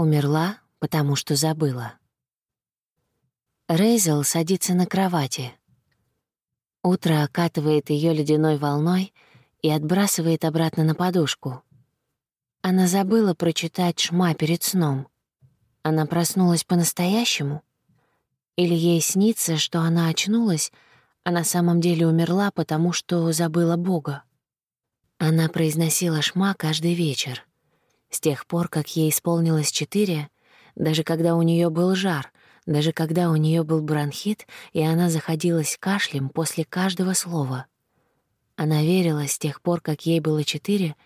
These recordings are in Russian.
Умерла, потому что забыла. Рейзел садится на кровати. Утро окатывает ее ледяной волной и отбрасывает обратно на подушку. Она забыла прочитать шма перед сном. Она проснулась по-настоящему? Или ей снится, что она очнулась, а на самом деле умерла, потому что забыла Бога? Она произносила шма каждый вечер. С тех пор, как ей исполнилось четыре, даже когда у нее был жар, даже когда у нее был бронхит, и она заходилась кашлем после каждого слова. Она верила с тех пор, как ей было четыре,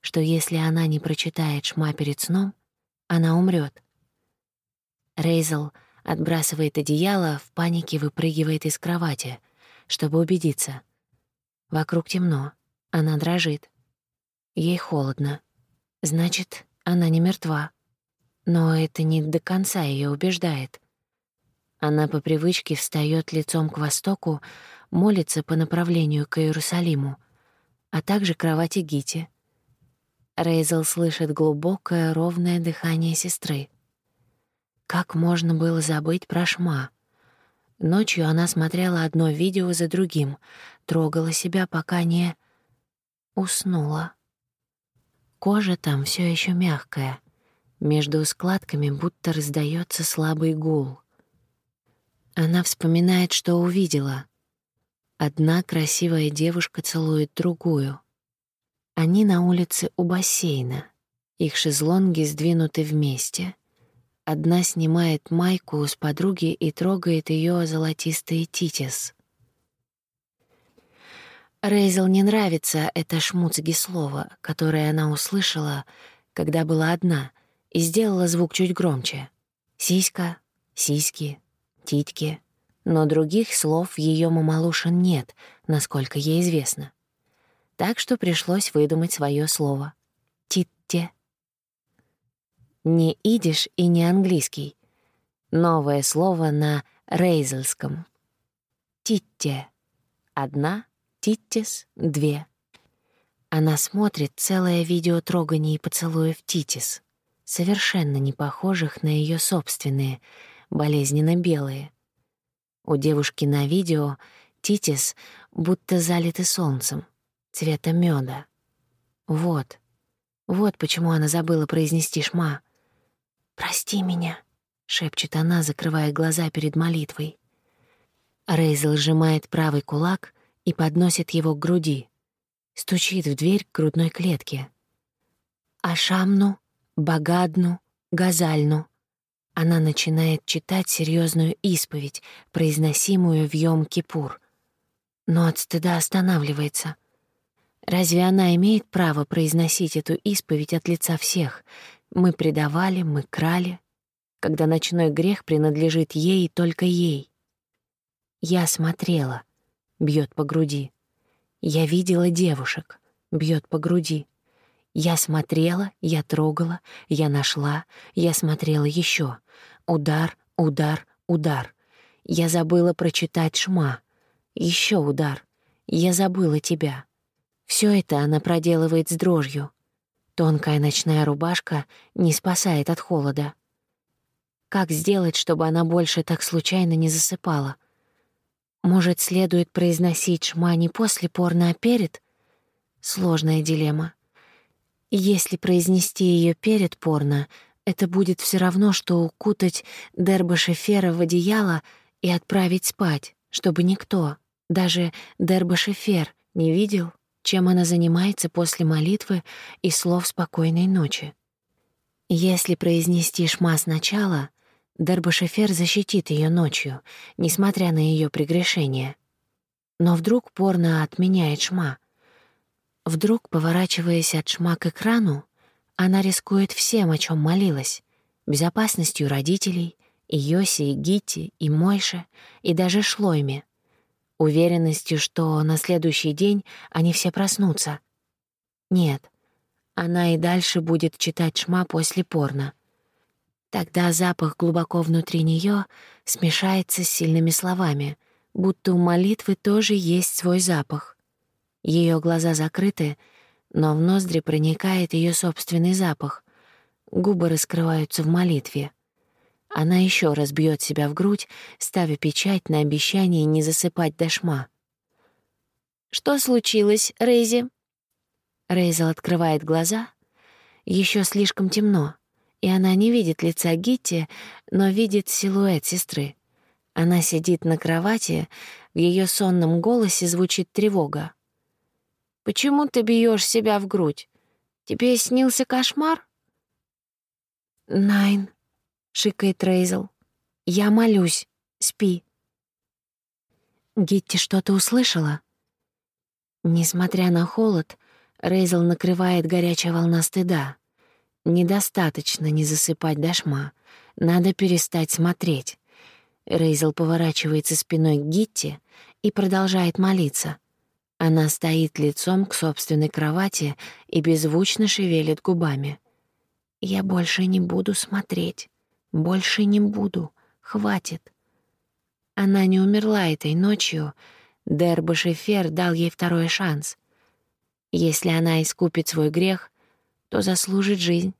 что если она не прочитает шма перед сном, она умрет. Рейзел отбрасывает одеяло, в панике выпрыгивает из кровати, чтобы убедиться. Вокруг темно, она дрожит. Ей холодно. Значит, она не мертва. Но это не до конца ее убеждает. Она по привычке встает лицом к востоку, молится по направлению к Иерусалиму, а также кровати Гити. Рейзел слышит глубокое, ровное дыхание сестры. Как можно было забыть про Шма? Ночью она смотрела одно видео за другим, трогала себя, пока не... уснула. Кожа там все еще мягкая. Между складками будто раздается слабый гул. Она вспоминает, что увидела. Одна красивая девушка целует другую. Они на улице у бассейна. Их шезлонги сдвинуты вместе — Одна снимает майку с подруги и трогает ее золотистый титис. Рейзел не нравится это шмуцги слово, которое она услышала, когда была одна, и сделала звук чуть громче. Сиська, сиськи, титьки. Но других слов её мамалушин нет, насколько ей известно. Так что пришлось выдумать свое слово. Титте. Не идиш и не английский. Новое слово на рейзельском. Титте. Одна, титтис, две. Она смотрит целое видео троганий и поцелуев титис, совершенно не похожих на ее собственные, болезненно белые. У девушки на видео титис будто залиты солнцем, цвета меда. Вот, вот почему она забыла произнести шма. «Прости меня», — шепчет она, закрывая глаза перед молитвой. Рейзел сжимает правый кулак и подносит его к груди. Стучит в дверь к грудной клетке. «Ашамну, Багадну, Газальну». Она начинает читать серьезную исповедь, произносимую в Йом-Кипур. Но от стыда останавливается. Разве она имеет право произносить эту исповедь от лица всех, мы предавали, мы крали, когда ночной грех принадлежит ей и только ей. Я смотрела, бьет по груди. Я видела девушек, бьет по груди. Я смотрела, я трогала, я нашла, я смотрела еще. Удар, удар, удар. Я забыла прочитать шма. Еще удар. Я забыла тебя. Все это она проделывает с дрожью. Тонкая ночная рубашка не спасает от холода. Как сделать, чтобы она больше так случайно не засыпала? Может, следует произносить шма не после порно, а перед? Сложная дилемма. Если произнести ее перед порно, это будет все равно, что укутать Дерба Шефера в одеяло и отправить спать, чтобы никто, даже Дерба Шефер, не видел, чем она занимается после молитвы и слов спокойной ночи. Если произнести шма сначала, Дербашефер защитит ее ночью, несмотря на ее прегрешение. Но вдруг порно отменяет шма. Вдруг, поворачиваясь от шма к экрану, она рискует всем, о чем молилась, безопасностью родителей, и Йоси, и Гити, и Мойше, и даже Шлойме — уверенностью, что на следующий день они все проснутся. Нет, она и дальше будет читать шма после порно. Тогда запах глубоко внутри нее смешается с сильными словами, будто у молитвы тоже есть свой запах. Ее глаза закрыты, но в ноздри проникает ее собственный запах, губы раскрываются в молитве. Она еще раз бьет себя в грудь, ставя печать на обещание не засыпать дошма. «Что случилось, Рейзи?» Рейзел открывает глаза. Еще слишком темно, и она не видит лица Гитти, но видит силуэт сестры. Она сидит на кровати, в ее сонном голосе звучит тревога. «Почему ты бьешь себя в грудь? Тебе снился кошмар?» «Найн», — шикает Рейзел. «Я молюсь. Спи». Гитти что-то услышала. Несмотря на холод, Рейзел накрывает горячая волна стыда. Недостаточно не засыпать дошма. Надо перестать смотреть. Рейзел поворачивается спиной к Гитти и продолжает молиться. Она стоит лицом к собственной кровати и беззвучно шевелит губами. «Я больше не буду смотреть. Больше не буду. Хватит». Она не умерла этой ночью. Дерба Шефер дал ей второй шанс. Если она искупит свой грех, то заслужит жизнь.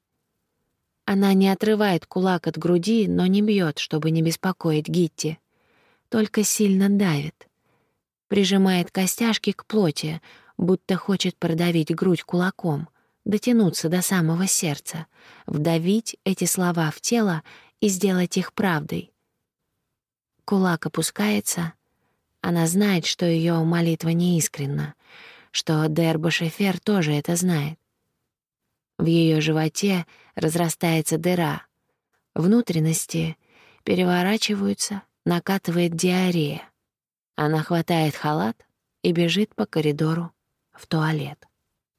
Она не отрывает кулак от груди, но не бьет, чтобы не беспокоить Гитти. Только сильно давит. Прижимает костяшки к плоти, будто хочет продавить грудь кулаком, дотянуться до самого сердца, вдавить эти слова в тело и сделать их правдой. Кулак опускается. Она знает, что ее молитва неискренна, что Дерба Шефер тоже это знает. В ее животе разрастается дыра. Внутренности переворачиваются, накатывает диарея. Она хватает халат и бежит по коридору в туалет.